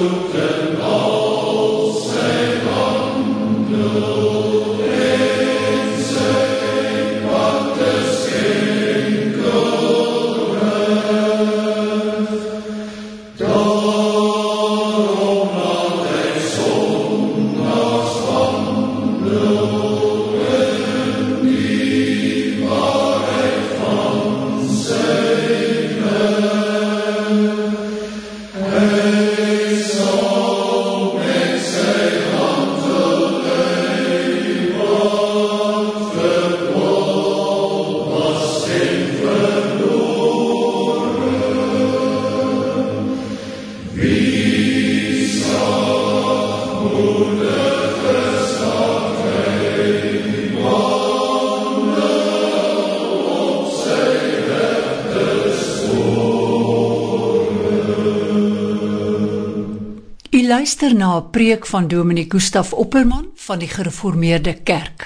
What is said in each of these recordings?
Super. Luister na 'n preek van Dominee Gustaf Opperman van die Gereformeerde Kerk.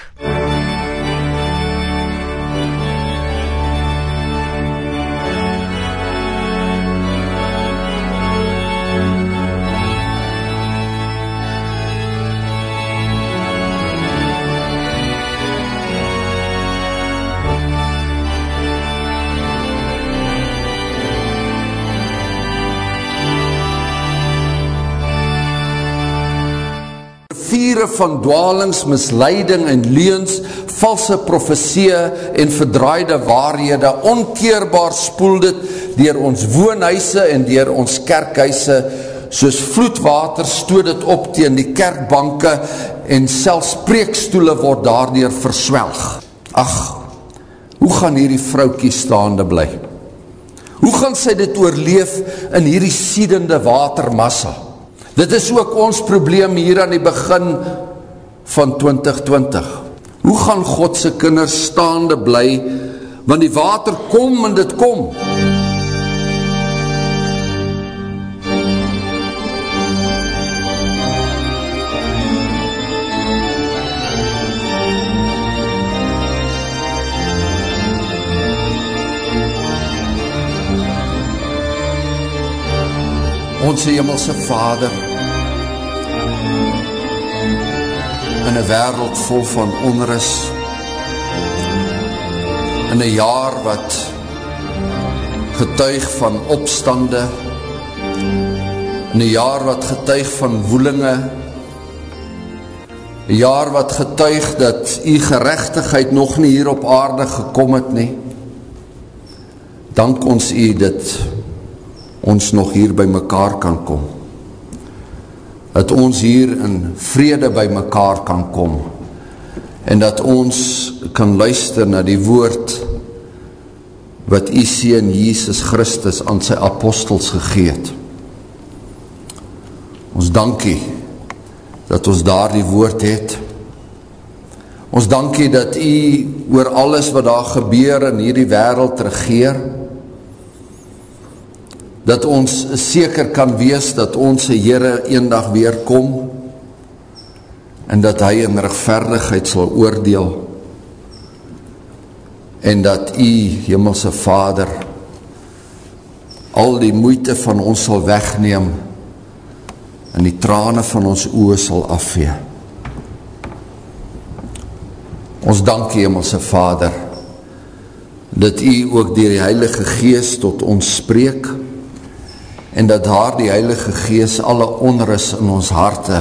Viere van dwalings, misleiding en leens, valse professie en verdraaide waarhede, onkeerbaar spoel dit dier ons woonhuise en dier ons kerkhuise, soos vloedwater stoot het op teen die kerkbanke en selfs preekstoele word daardier verswelg. Ach, hoe gaan hierdie vroukie staande bly? Hoe gaan sy dit oorleef in hierdie siedende watermassa? Dit is ook ons probleem hier aan die begin van 2020. Hoe gaan Godse kinders staande bly, want die water kom en dit kom. Onze hemelse Vader, in een wereld vol van onrus, in een jaar wat getuig van opstande, in een jaar wat getuig van woelinge, een jaar wat getuig dat die gerechtigheid nog nie hier op aarde gekom het nie, dank ons u dit, ons nog hier by mekaar kan kom. Dat ons hier in vrede by mekaar kan kom. En dat ons kan luister na die woord wat die Seen Jesus Christus aan sy apostels gegeet. Ons dankie dat ons daar die woord het. Ons dankie dat u oor alles wat daar gebeur in hierdie wereld regeer, dat ons seker kan wees dat ons Heere een dag weer kom en dat hy in rechtverdigheid sal oordeel en dat hy, Himmelse Vader, al die moeite van ons sal wegneem en die trane van ons oe sal afvee. Ons dank jy, Himmelse Vader, dat hy ook dier die Heilige Geest tot ons spreek, en dat daar die Heilige Gees alle onrus in ons harte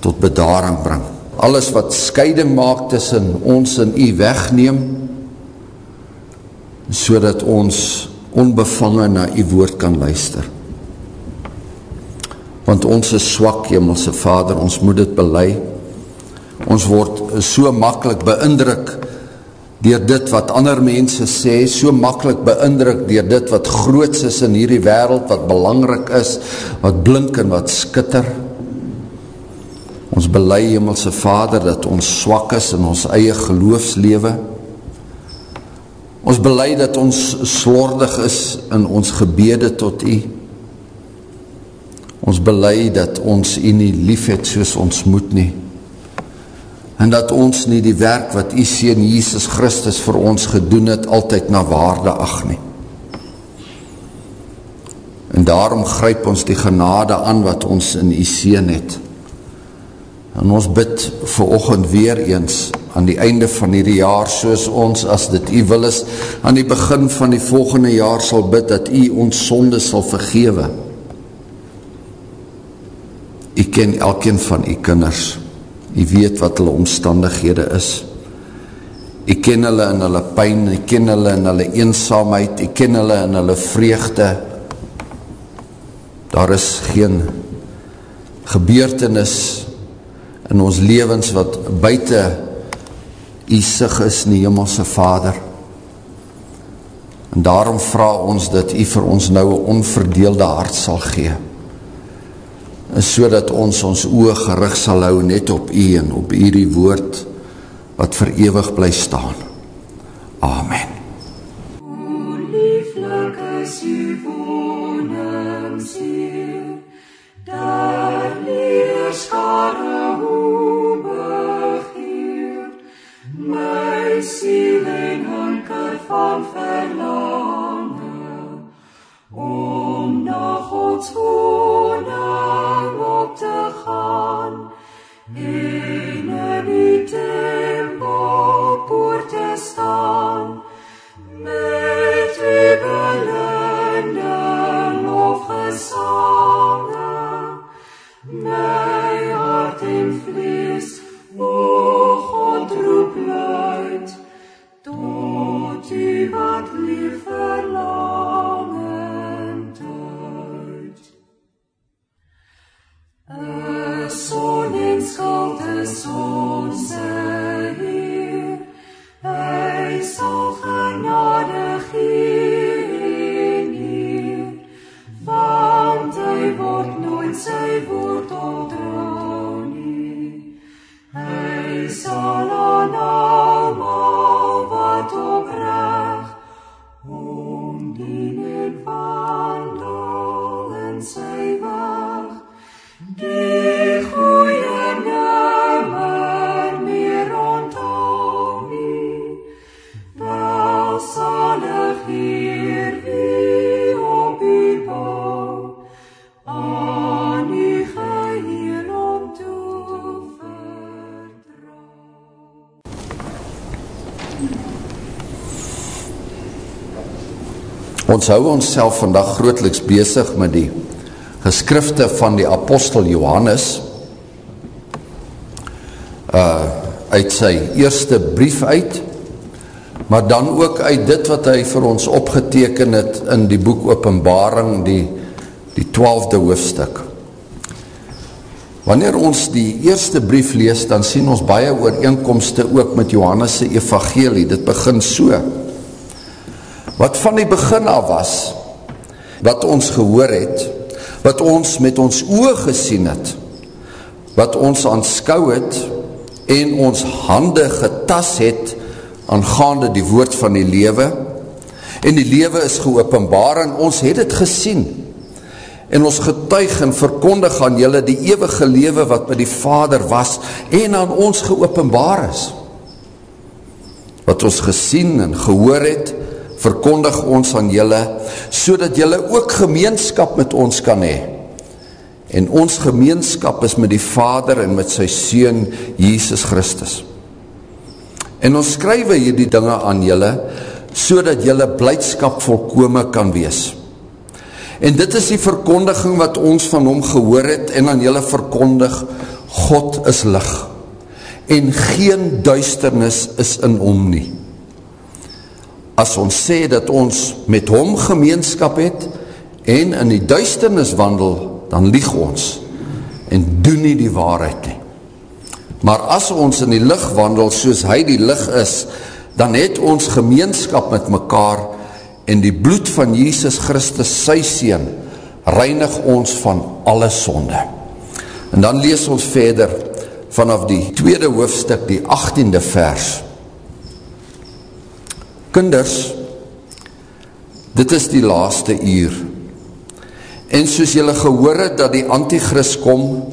tot bedaring bring. Alles wat scheiding maak tussen ons en u wegneem, so dat ons onbevangen na u woord kan luister. Want ons is swak, Hemelse Vader, ons moet het belei. Ons word so makkelijk beindruk dier dit wat ander mense sê, so makkelijk beindruk dier dit wat groots is in hierdie wereld, wat belangrik is, wat blink en wat skitter. Ons belei Hemelse Vader dat ons swak is in ons eie geloofslewe. Ons belei dat ons slordig is in ons gebede tot U. Ons belei dat ons U nie lief het soos ons moet nie en dat ons nie die werk wat die Seen Jesus Christus vir ons gedoen het, altyd na waarde ag nie. En daarom gryp ons die genade aan wat ons in u seën het. En ons bid vir oggend weer eens aan die einde van hierdie jaar soos ons as dit u wil is aan die begin van die volgende jaar sal bid dat u ons sonde sal vergewe. U ken elkeen van u kinders. U weet wat hulle omstandighede is. U ken hulle in hulle pyn, u ken hulle in hulle eensaamheid, u ken hulle in hulle vreugde. Daar is geen gebeurtenis in ons lewens wat buiten u sig is in die hemelse vader. En daarom vraag ons dat u vir ons nou een onverdeelde hart sal gee. En so dat ons ons oog gerig sal hou net op u en op u die woord wat vir ewig bly staan. Amen. O my siel en hunker van verlange, om na Gods woning op te gaan, en in die tempel poort te staan, met die belende lofgesange, my hart en vlees, Ons hou ons self vandag grootliks bezig met die geskrifte van die apostel Johannes uh, uit sy eerste brief uit, maar dan ook uit dit wat hy vir ons opgeteken het in die boek openbaring, die, die twaalfde hoofdstuk. Wanneer ons die eerste brief lees, dan sien ons baie ooreenkomste ook met Johannes' evangelie. Dit begin so. Wat van die begin af was, wat ons gehoor het, wat ons met ons oog gesien het, wat ons aanskou het en ons hande getas het aangaande die woord van die lewe en die lewe is geopenbaar en ons het het gesien en ons getuig en verkondig aan julle die eeuwige lewe wat by die Vader was en aan ons geopenbaar is. Wat ons gesien en gehoor het, verkondig ons aan julle, so dat julle ook gemeenskap met ons kan hee. En ons gemeenskap is met die Vader en met sy Seun, Jesus Christus. En ons skrywe hier die dinge aan julle, so dat julle blijdskap volkome kan wees. En dit is die verkondiging wat ons van hom gehoor het en aan julle verkondig, God is lig en geen duisternis is in hom nie. As ons sê dat ons met hom gemeenskap het en in die duisternis wandel, dan lieg ons en doen nie die waarheid nie. Maar as ons in die licht wandel soos hy die licht is, dan het ons gemeenskap met mekaar en die bloed van Jesus Christus, sy Seen, reinig ons van alle sonde. En dan lees ons verder vanaf die tweede hoofdstuk, die achttiende vers. Kinders, dit is die laaste uur. En soos jylle gehoor het dat die antichrist kom,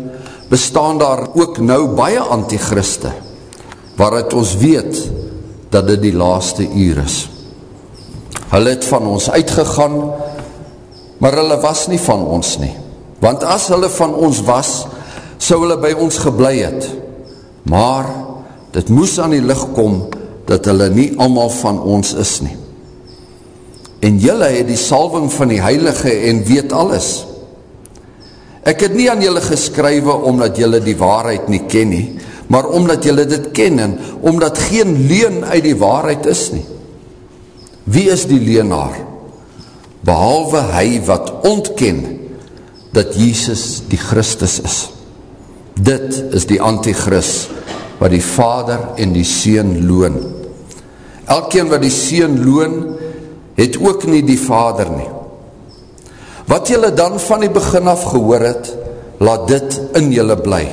bestaan daar ook nou baie antichriste, waaruit ons weet dat dit die laaste uur is. Hulle het van ons uitgegaan, maar hulle was nie van ons nie. Want as hulle van ons was, sou hulle by ons geblei het. Maar dit moes aan die licht kom, dat hulle nie allemaal van ons is nie. En julle het die salving van die heilige en weet alles. Ek het nie aan julle geskrywe omdat julle die waarheid nie ken nie, maar omdat julle dit ken en omdat geen leen uit die waarheid is nie. Wie is die leenaar? Behalwe hy wat ontken dat Jesus die Christus is. Dit is die antichrist wat die vader en die seen loon. Elkeen wat die seen loon, het ook nie die vader nie. Wat jylle dan van die begin af gehoor het, laat dit in jylle bly.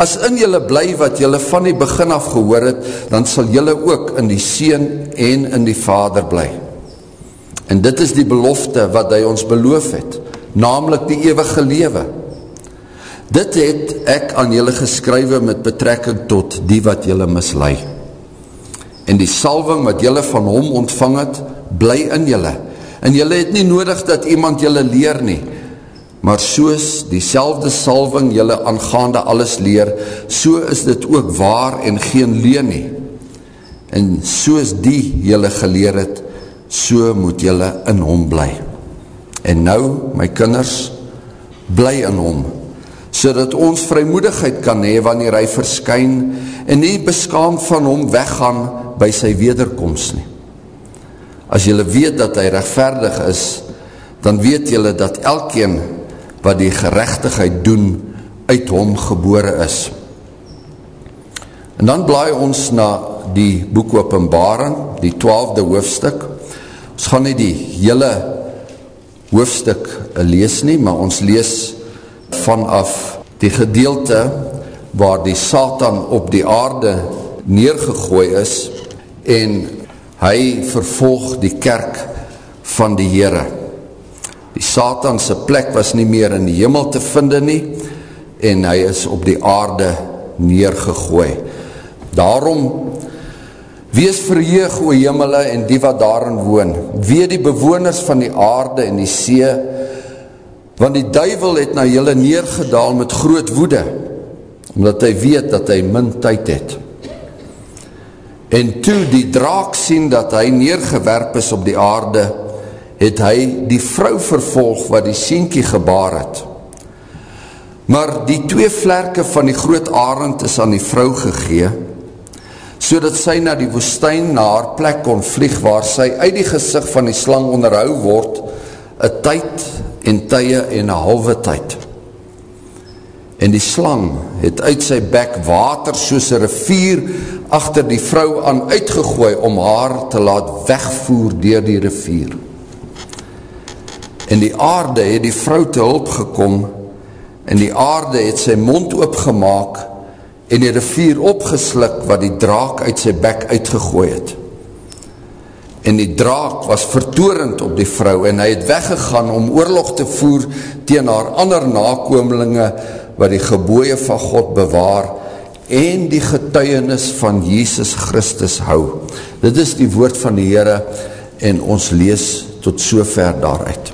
As in jylle bly wat jylle van die begin af gehoor het, dan sal jylle ook in die seen en in die vader bly. En dit is die belofte wat hy ons beloof het, namelijk die eeuwige lewe. Dit het ek aan jylle geskrywe met betrekking tot die wat jylle mislui. En die salving wat jylle van hom ontvang het, bly in jylle. En jylle het nie nodig dat iemand jylle leer nie, maar soos die selfde salving jylle aangaande alles leer, so is dit ook waar en geen leen nie. En soos die jylle geleer het, so moet jylle in hom bly. En nou, my kinders, bly in hom, so dat ons vrymoedigheid kan hee wanneer hy verskyn en nie beskaamd van hom weggaan by sy wederkomst nie. As jylle weet dat hy rechtverdig is, dan weet jylle dat elkeen wat die gerechtigheid doen, uit hom gebore is. En dan blaai ons na die boek openbaring, die twaalfde hoofdstuk. Ons gaan nie die hele hoofdstuk lees nie, maar ons lees vanaf die gedeelte waar die Satan op die aarde neergegooi is en hy vervolg die kerk van die Heere. Die Satanse plek was nie meer in die hemel te vinde nie en hy is op die aarde neergegooi. Daarom Wees verheug o hemele en die wat daarin woon. Wee die bewoners van die aarde en die see, want die duivel het na julle neergedaal met groot woede, omdat hy weet dat hy min tyd het. En toe die draak sien dat hy neergewerp is op die aarde, het hy die vrou vervolg wat die sienkie gebaar het. Maar die twee vlerke van die groot arend is aan die vrou gegeen, so dat sy na die woestijn na haar plek kon vlieg, waar sy uit die gezicht van die slang onderhou word, een tyd en tye en een halwe tyd. En die slang het uit sy bek water soos een rivier achter die vrou aan uitgegooi om haar te laat wegvoer dier die rivier. En die aarde het die vrou te hulp gekom en die aarde het sy mond oopgemaak en die rivier opgeslik wat die draak uit sy bek uitgegooi het. En die draak was vertoorend op die vrou en hy het weggegaan om oorlog te voer teen haar ander nakomelinge wat die geboeie van God bewaar en die getuienis van Jesus Christus hou. Dit is die woord van die Heere en ons lees tot so ver daaruit.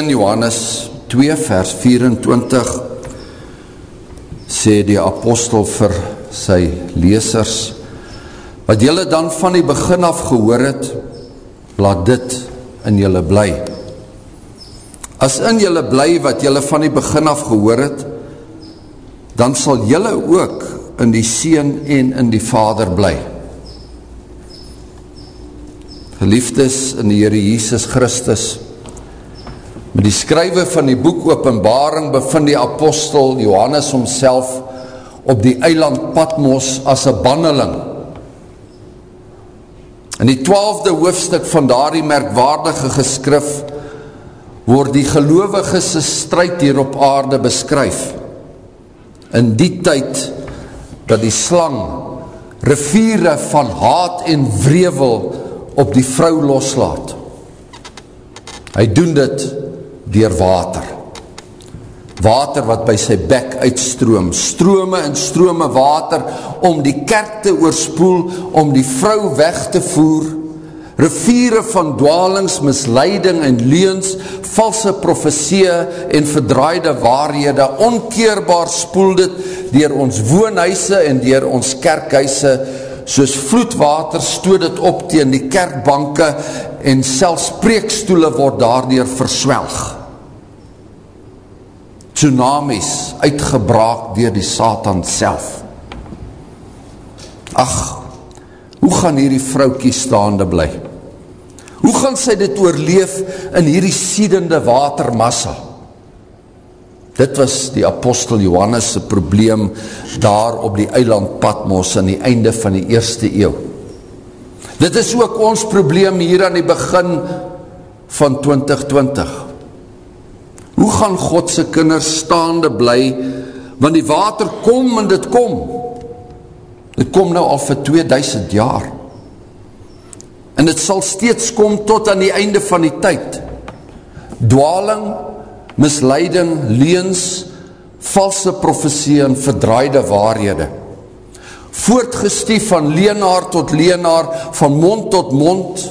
1 Johannes 2 vers 24 sê die apostel vir sy lesers wat jylle dan van die begin af gehoor het laat dit in jylle bly. As in jylle bly wat jylle van die begin af gehoor het dan sal jylle ook in die Seen en in die Vader bly. Geliefdes in die Heere Jesus Christus Met die skrywe van die boek openbaring bevind die apostel Johannes homself op die eiland Patmos as een banneling. In die twaalfde hoofdstuk van daardie merkwaardige geskrif word die gelovige se strijd hier op aarde beskryf. In die tyd dat die slang riviere van haat en wrevel op die vrou loslaat. Hy doen dit dier water. Water wat by sy bek uitstroom, strome en strome water om die kerk te oorspoel, om die vrou weg te voer, riviere van dwalings, misleiding en leens, valse professie en verdraaide waarhede, onkeerbaar spoel dit dier ons woonhuise en dier ons kerkhuise, soos vloedwater stoot het op tegen die kerkbanke en selfs preekstoele word daardoor verswelg tsunamies uitgebraak dier die Satan self. Ach, hoe gaan hierdie vroukie staande bly? Hoe gaan sy dit oorleef in hierdie siedende watermassa? Dit was die apostel Johannes' probleem daar op die eiland Patmos aan die einde van die eerste eeuw. Dit is ook ons probleem hier aan die begin van 2020. Hoe gaan Godse kinders staande bly, want die water kom en dit kom. Dit kom nou al vir 2000 jaar. En dit sal steeds kom tot aan die einde van die tyd. Dwaling, misleiding, leens, valse profesie en verdraaide waarhede. Voortgestief van leenaar tot leenaar, van mond tot mond,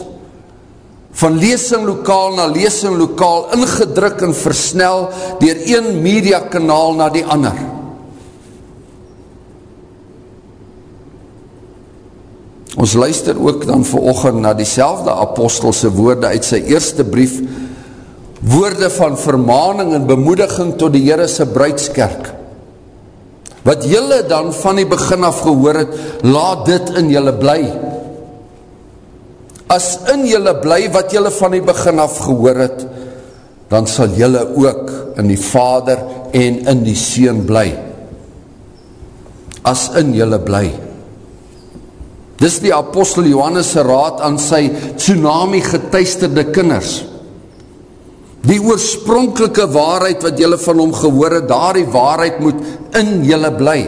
van lesing lokaal na lesing lokaal ingedruk en versnel dier een media kanaal na die ander. Ons luister ook dan verochend na die selfde apostelse woorde uit sy eerste brief, woorde van vermaning en bemoediging tot die Heerese bruidskerk. Wat jylle dan van die begin af gehoor het, laat dit in jylle blij as in julle bly wat julle van die begin af gehoor het, dan sal julle ook in die Vader en in die Seen bly. As in julle bly. Dis die apostel Johannes' raad aan sy tsunami getuisterde kinders. Die oorspronkelike waarheid wat julle van hom gehoor het, daar die waarheid moet in julle bly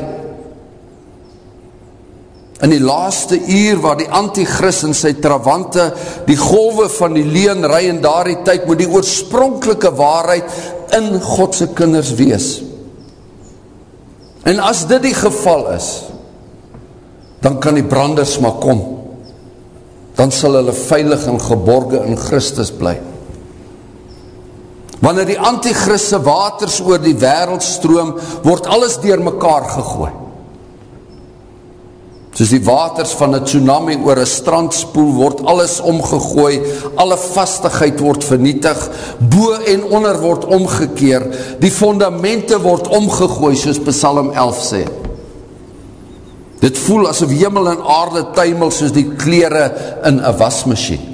in die laaste uur waar die antichrist en sy trawante die golwe van die leen rij in daar die tyd moet die oorspronkelike waarheid in Godse kinders wees. En as dit die geval is, dan kan die branders maar kom. Dan sal hulle veilig en geborge in Christus bly. Wanneer die antichristse waters oor die wereld stroom, word alles dier mekaar gegooid soos die waters van een tsunami oor een strand spoel, word alles omgegooi, alle vastigheid word vernietig, boe en onder word omgekeer, die fundamente word omgegooi, soos Psalm 11 sê. Dit voel asof hemel en aarde tuimel soos die kleren in een wasmachine.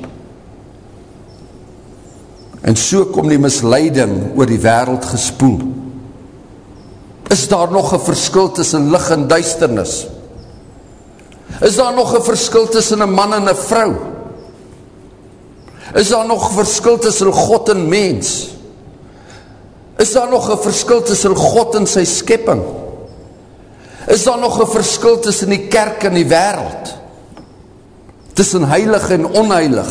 En so kom die misleiding oor die wereld gespoel. Is daar nog een verskil tussen lig en duisternis? Is daar nog een verskil tussen een man en een vrou? Is daar nog een verskil tussen God en mens? Is daar nog een verskil tussen God en sy skepping? Is daar nog een verskil tussen die kerk en die wereld? Tussen heilig en onheilig?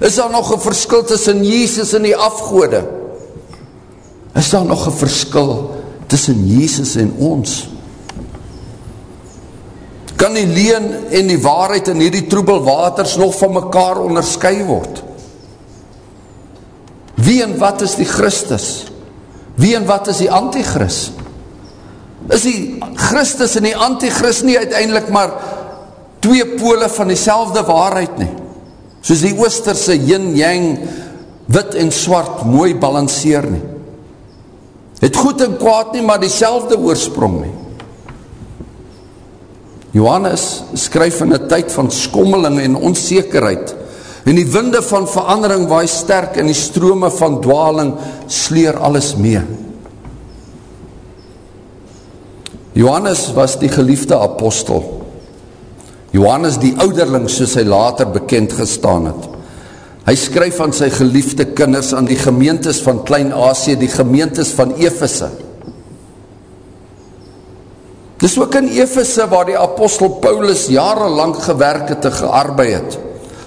Is daar nog een verskil tussen Jezus en die afgoede? Is daar nog een verskil tussen Jezus en ons? Kan die leen en die waarheid in hierdie troebel waters nog van mekaar onderskui word. Wie en wat is die Christus? Wie en wat is die Antichrist? Is die Christus en die Antichrist nie uiteindelik maar twee pole van die waarheid nie? Soos die oosterse yin yang, wit en swart, mooi balanceer nie. Het goed en kwaad nie, maar die oorsprong nie. Johannes skryf in een tyd van skommeling en onzekerheid en die winde van verandering waai sterk en die strome van dwaling sleer alles mee. Johannes was die geliefde apostel. Johannes die ouderling soos hy later bekend gestaan het. Hy skryf aan sy geliefde kinders aan die gemeentes van Klein-Asie, die gemeentes van Efese. Dis ook in Efese waar die apostel Paulus jarenlang gewerk het en gearbeid het.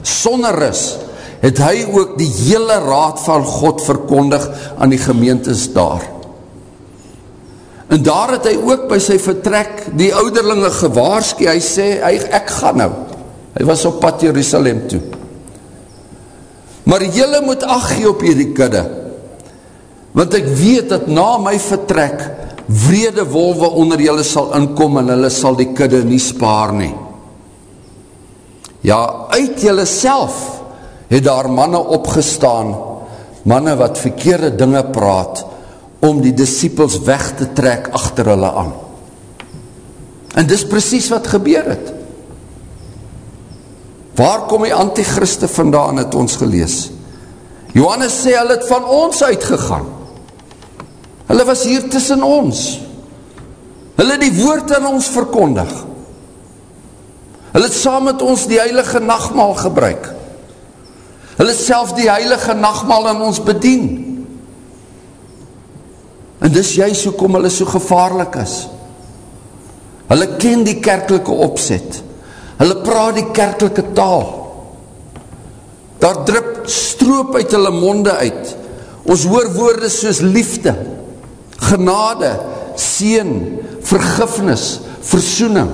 Sonder is, het hy ook die hele raad van God verkondig aan die gemeentes daar. En daar het hy ook by sy vertrek die ouderlinge gewaarski, hy sê, hy, ek ga nou. Hy was op pad Jerusalem toe. Maar jylle moet achtgee op hierdie kudde, want ek weet dat na my vertrek, vrede wolwe onder julle sal inkom en hulle sal die kudde nie spaar nie. Ja, uit julle self het daar manne opgestaan, manne wat verkeerde dinge praat, om die disciples weg te trek achter hulle aan. En dis precies wat gebeur het. Waar kom die antichriste vandaan het ons gelees? Johannes sê, hy het van ons uitgegaan. Hulle was hier tussen ons. Hulle die woord aan ons verkondig. Hulle het saam met ons die heilige nachtmaal gebruik. Hulle het self die heilige nachtmaal aan ons bedien. En dis juist hoekom hulle so gevaarlik is. Hulle ken die kerkelike opzet. Hulle praat die kerkelike taal. Daar drup stroop uit hulle monde uit. Ons hoor woorde soos liefde, genade, seen, vergifnis, versoening.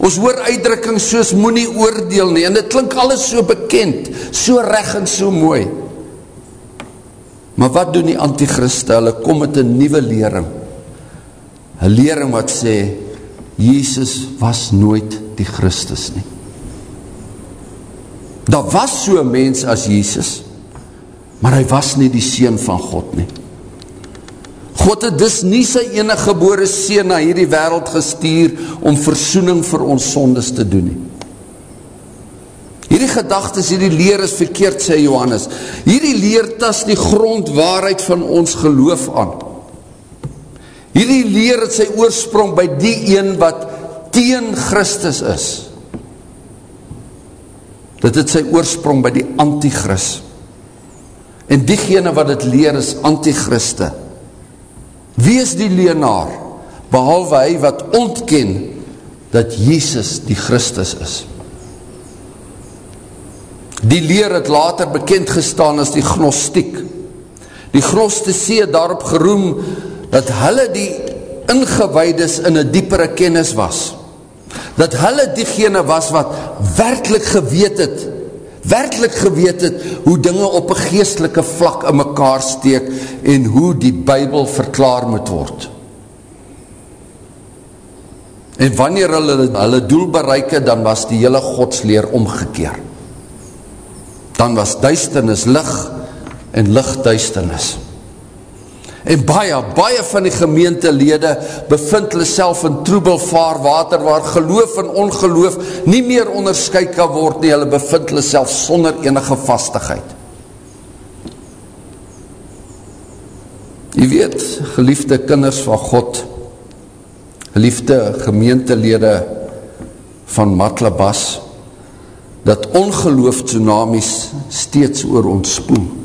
Ons hoor uitdrukking soos moet nie oordeel nie, en dit klink alles so bekend, so reg en so mooi. Maar wat doen die antichriste? Hulle kom met een nieuwe lering. Een lering wat sê, Jezus was nooit die Christus nie. Daar was so mens as Jezus, maar hy was nie die Seen van God nie. God het dus nie sy enige gebore seen na hierdie wereld gestuur om versoening vir ons sondes te doen. Hierdie gedagtes, hierdie leer is verkeerd, sê Johannes. Hierdie leer tas die grondwaarheid van ons geloof aan. Hierdie leer het sy oorsprong by die een wat teen Christus is. Dit het sy oorsprong by die antichrist. En diegene wat het leer is antichriste. Wie is die leenaar? Behalwe hy wat ontken dat Jesus die Christus is. Die leer het later bekend gestaan as die gnostiek. Die gnostisee daarop geroem dat hulle die ingewijdes in een diepere kennis was. Dat hulle diegene was wat werkelijk geweet het werkelijk geweet het hoe dinge op een geestelike vlak in mekaar steek en hoe die bybel verklaar moet word. En wanneer hulle hulle doel bereik het, dan was die hele godsleer omgekeer. Dan was duisternis lig en lig duisternis. En baie, baie van die gemeentelede bevind hulle self in troebelvaar water waar geloof en ongeloof nie meer onderscheid kan word nie, hulle bevind hulle self sonder enige vastigheid. Jy weet, geliefde kinders van God, geliefde gemeentelede van Matlabas, dat ongeloof tsunamies steeds oor ons spoel.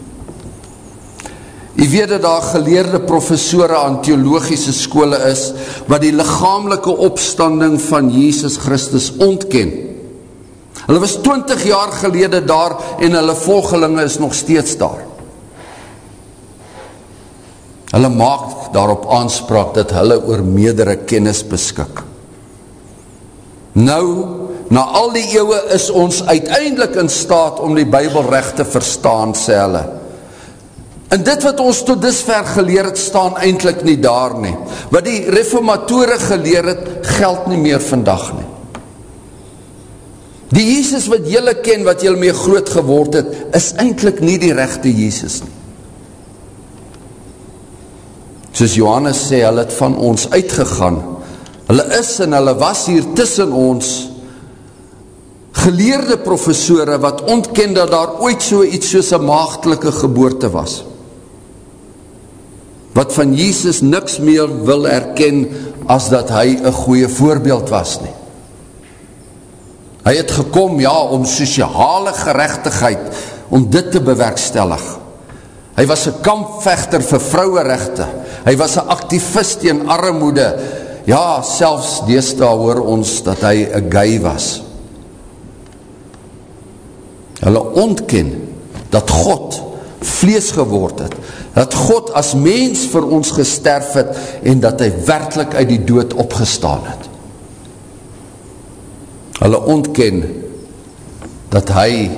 Jy weet dat daar geleerde professore aan theologische skole is, wat die lichamelike opstanding van Jesus Christus ontken. Hulle was 20 jaar gelede daar en hulle volgelinge is nog steeds daar. Hulle maak daarop aanspraak dat hulle oor meerdere kennis beskik. Nou, na al die eeuwe is ons uiteindelik in staat om die bybel recht te verstaan, sê hulle. En dit wat ons tot disver geleer het, staan eindelijk nie daar nie. Wat die reformatore geleer het, geld nie meer vandag nie. Die Jesus wat jylle ken, wat jylle mee groot geword het, is eindelijk nie die rechte Jesus nie. Soos Johannes sê, hulle het van ons uitgegaan. Hulle is en hulle was hier tussen ons geleerde professore wat ontken dat daar ooit so iets soos een maagdelike geboorte was. Wat van Jesus niks meer wil erken as dat hy een goeie voorbeeld was nie. Hy het gekom, ja, om sociale gerechtigheid, om dit te bewerkstellig. Hy was een kampvechter vir vrouwerechte. Hy was een activist in armoede. Ja, selfs deesda hoor ons dat hy een gay was. Hulle ontken dat God vlees geword het, dat God as mens vir ons gesterf het en dat hy werkelijk uit die dood opgestaan het. Hulle ontken dat hy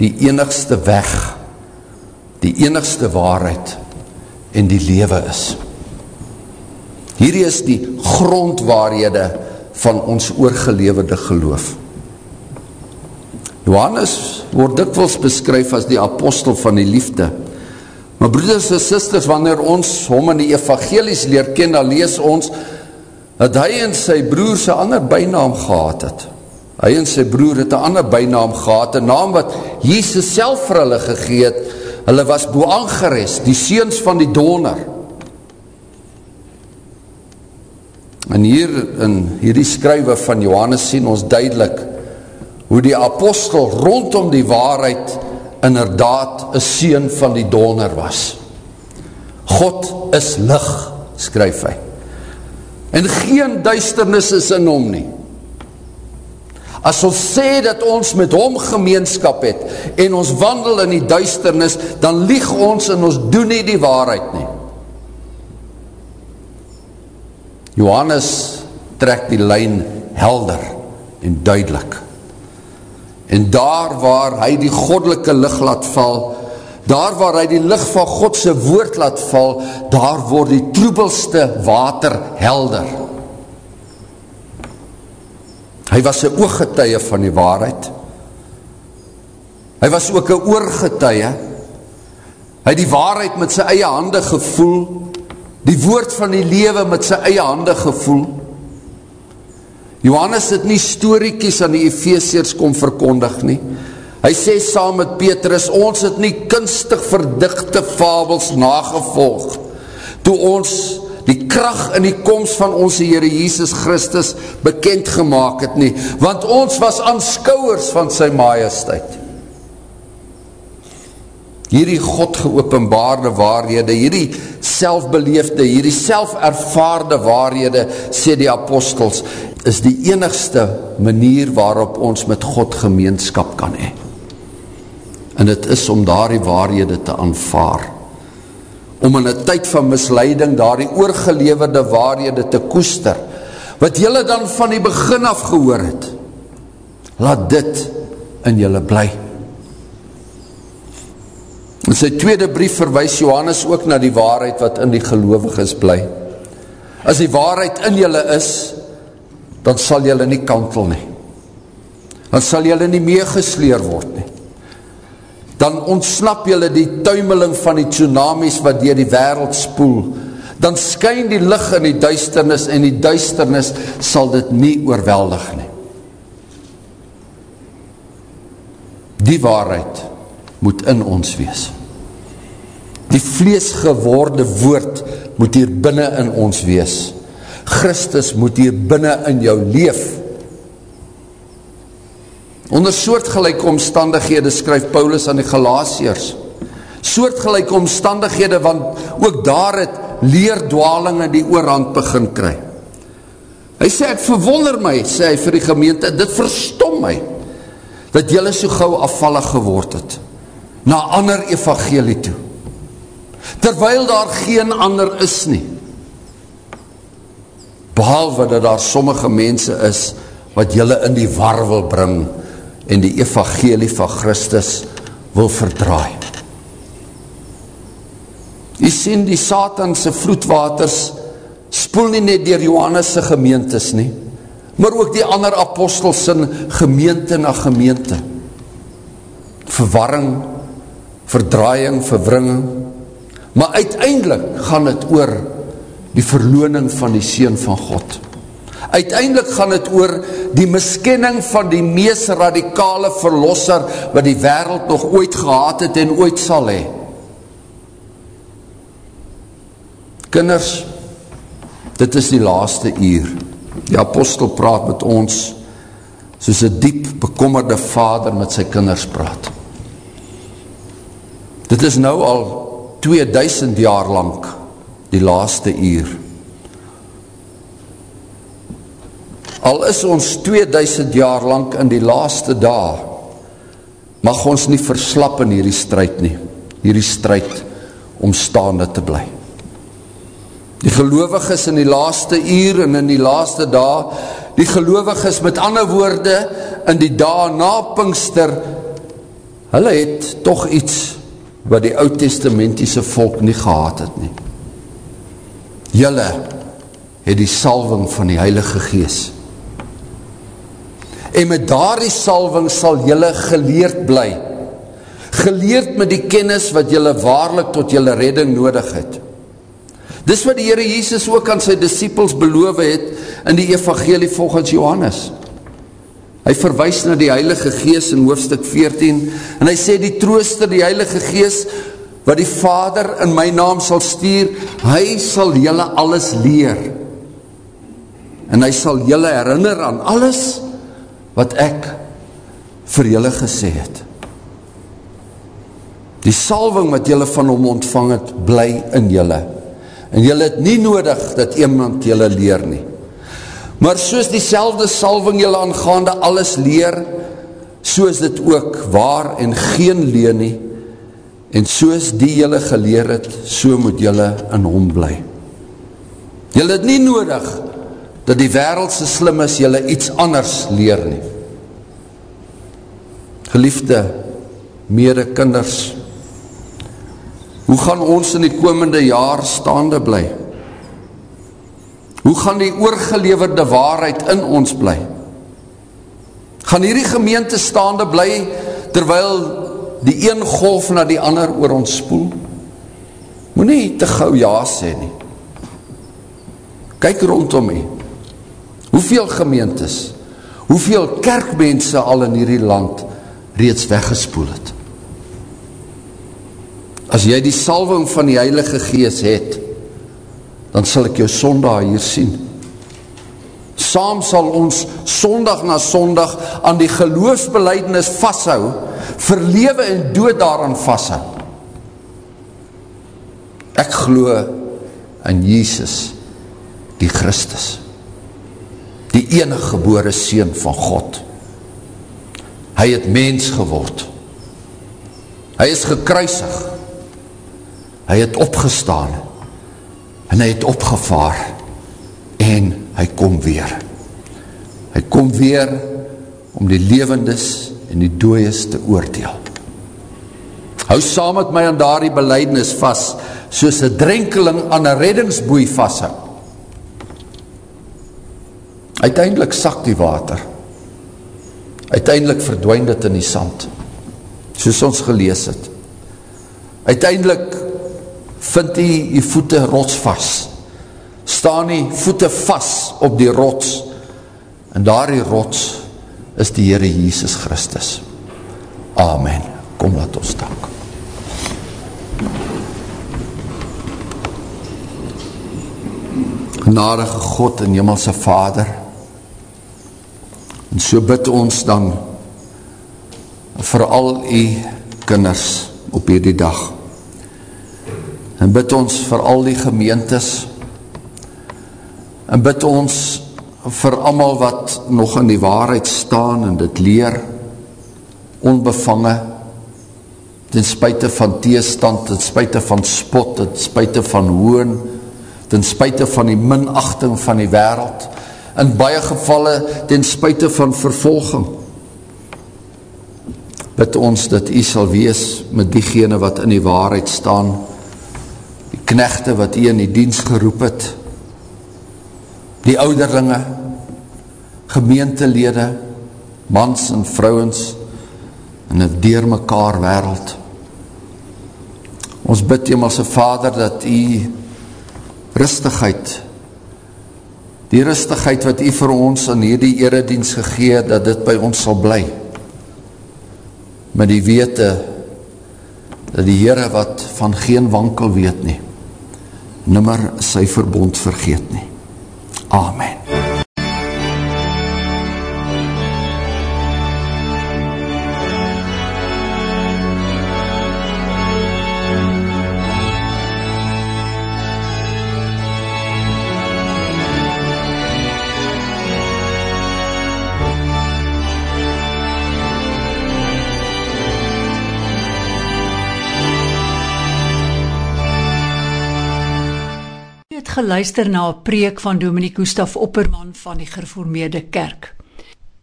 die enigste weg, die enigste waarheid en die lewe is. Hierdie is die grondwaarhede van ons oorgeleverde geloof. Johannes word dikwels beskryf as die apostel van die liefde. Maar broeders en sisters, wanneer ons hom in die evangelies leer ken, dan lees ons dat hy en sy broer sy ander bijnaam gehad het. Hy en sy broer het een ander bijnaam gehad, een naam wat Jesus self vir hulle gegeet. Hulle was Boangeres, die seens van die doner. En hier in hierdie skrywe van Johannes sien ons duidelik, hoe die apostel rondom die waarheid inderdaad een sien van die donor was. God is lig, skryf hy. En geen duisternis is in hom nie. As ons sê dat ons met hom gemeenskap het en ons wandel in die duisternis, dan lieg ons en ons doen nie die waarheid nie. Johannes trek die lijn helder en duidelik. En daar waar hy die goddelike licht laat val, daar waar hy die licht van Godse woord laat val, daar word die troebelste water helder. Hy was een ooggetuie van die waarheid. Hy was ook een oorgetuie. Hy het die waarheid met sy eie hande gevoel, die woord van die lewe met sy eie hande gevoel, Johannes het nie storiekies aan die Ephesiers kom verkondig nie. Hy sê saam met Petrus, ons het nie kunstig verdichte fabels nagevolg, toe ons die kracht in die komst van onze Heere Jesus Christus bekend gemaakt het nie, want ons was aanskouwers van sy majesteit hierdie God geopenbaarde waarhede, hierdie selfbeleefde, hierdie selfervaarde waarhede, sê die apostels, is die enigste manier waarop ons met God gemeenskap kan hee. En het is om daar die waarhede te aanvaar. Om in een tyd van misleiding daar die oorgeleverde waarhede te koester, wat jylle dan van die begin af gehoor het. Laat dit in jylle blij. In sy tweede brief verwijs Johannes ook na die waarheid wat in die gelovig is bly. As die waarheid in julle is, dan sal julle nie kantel nie. Dan sal julle nie meegesleer word nie. Dan ontsnap julle die tuimeling van die tsunamies wat dier die wereld spoel. Dan skyn die licht in die duisternis en die duisternis sal dit nie oorweldig nie. Die waarheid moet in ons wees. Die vlees geworde woord moet hier binnen in ons wees. Christus moet hier binnen in jou leef. Onder soortgelijke omstandighede skryf Paulus aan die Galatiers. Soortgelijke omstandighede, want ook daar het leerdwalinge die oorhand begin kry. Hy sê, ek verwonder my, sê hy vir die gemeente, dit verstom my, dat jylle so gauw afvallig geword het, na ander evangelie toe terwyl daar geen ander is nie. Behalwe dat daar sommige mense is, wat jylle in die war wil bring, en die evangelie van Christus wil verdraai. Jy sien die satanse vloedwaters spoel nie net dier Johannesse gemeentes nie, maar ook die ander apostels in gemeente na gemeente. Verwarring, verdraaiing, verwringing, maar uiteindelik gaan het oor die verloning van die Seen van God. Uiteindelik gaan het oor die miskenning van die mees radikale verlosser wat die wereld nog ooit gehad het en ooit sal hee. Kinders, dit is die laaste uur. Die apostel praat met ons soos een diep bekommerde vader met sy kinders praat. Dit is nou al 2000 jaar lang die laaste uur. Al is ons 2000 jaar lang in die laaste dag, mag ons nie verslap in hierdie strijd nie, hierdie strijd om staande te bly. Die gelovig is in die laaste uur en in die laaste dag, die gelovig is met ander woorde in die dag na Pinkster, hulle het toch iets wat die oud-testamentiese volk nie gehad het nie. Julle het die salving van die Heilige Gees. En met daar die salving sal julle geleerd bly. Geleerd met die kennis wat julle waarlik tot julle redding nodig het. Dis wat die Heere Jesus ook aan sy disciples beloof het in die evangelie volgens Johannes. Hy verwijs na die Heilige Gees in hoofdstuk 14 en hy sê die trooster, die Heilige Gees wat die Vader in my naam sal stuur, hy sal julle alles leer. En hy sal julle herinner aan alles wat ek vir julle gesê het. Die salving wat julle van hom ontvang het, bly in julle en jylle het nie nodig dat iemand jylle leer nie. Maar soos die selfde salving jylle aangaande alles leer, so is dit ook waar en geen leer nie, en soos die jylle geleer het, so moet jylle in hom bly. Jylle het nie nodig dat die wereldse slim is jylle iets anders leer nie. Geliefde, mede kinders, Hoe gaan ons in die komende jaar staande bly? Hoe gaan die oorgeleverde waarheid in ons bly? Gaan hierdie gemeente staande bly terwyl die een golf na die ander oor ons spoel? Moet nie te gauw ja sê nie. Kyk rondom nie. Hoeveel gemeentes, hoeveel kerkmense al in hierdie land reeds weggespoel het? As jy die salving van die Heilige Gees het, dan sal ek jou sondag hier sien. Saam sal ons sondag na sondag aan die geloofsbeleidnis vasthou, verlewe en dood daaraan vasthou. Ek glo in Jesus, die Christus, die enige gebore Seen van God. Hy het mens geword. Hy is gekruisig hy het opgestaan en hy het opgevaar en hy kom weer. Hy kom weer om die levendes en die dooies te oordeel. Hou saam met my aan daar die beleidnis vast soos een drenkeling aan een reddingsboei vasthou uiteindelik sak die water. Uiteindelik verdwijn dit in die sand soos ons gelees het. Uiteindelik vind die die voete rots vast, staan die voete vast op die rots, en daar die rots is die Heere Jesus Christus. Amen. Kom laat ons dank. Genadige God en Himmelse Vader, en so bid ons dan vir al die kinders op hierdie dag, en bid ons vir al die gemeentes en bid ons vir amal wat nog in die waarheid staan en dit leer onbevange ten spuite van teestand, ten spuite van spot, ten spuite van hoon, ten spuite van die minachting van die wereld, in baie gevalle ten spuite van vervolging. Bid ons dat u sal wees met diegene wat in die waarheid staan, knechte wat u in die dienst geroep het, die ouderlinge, gemeentelede, mans en vrouwens, in een deur mekaar wereld. Ons bid Hemelse Vader dat u rustigheid, die rustigheid wat u vir ons in hierdie eredienst gegee, dat dit by ons sal bly. Met die wete, dat die Heere wat van geen wankel weet nie, nimmer sy verbond vergeet nie. Amen. Geluister na 'n preek van Dominee Gustaf Opperman van die Gereformeerde Kerk.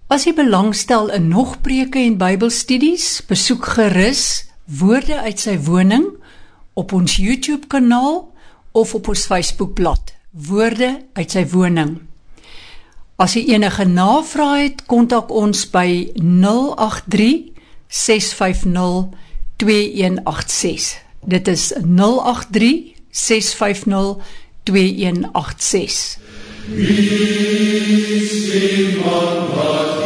As jy belangstel in nog preke en Bybelstudies, besoek gerus Woorde uit sy woning op ons YouTube kanaal of op ons Facebook bladsy Woorde uit sy woning. As jy enige navrae het, kontak ons by 083 650 2186. Dit is 083 650 2186. Wie sing man wat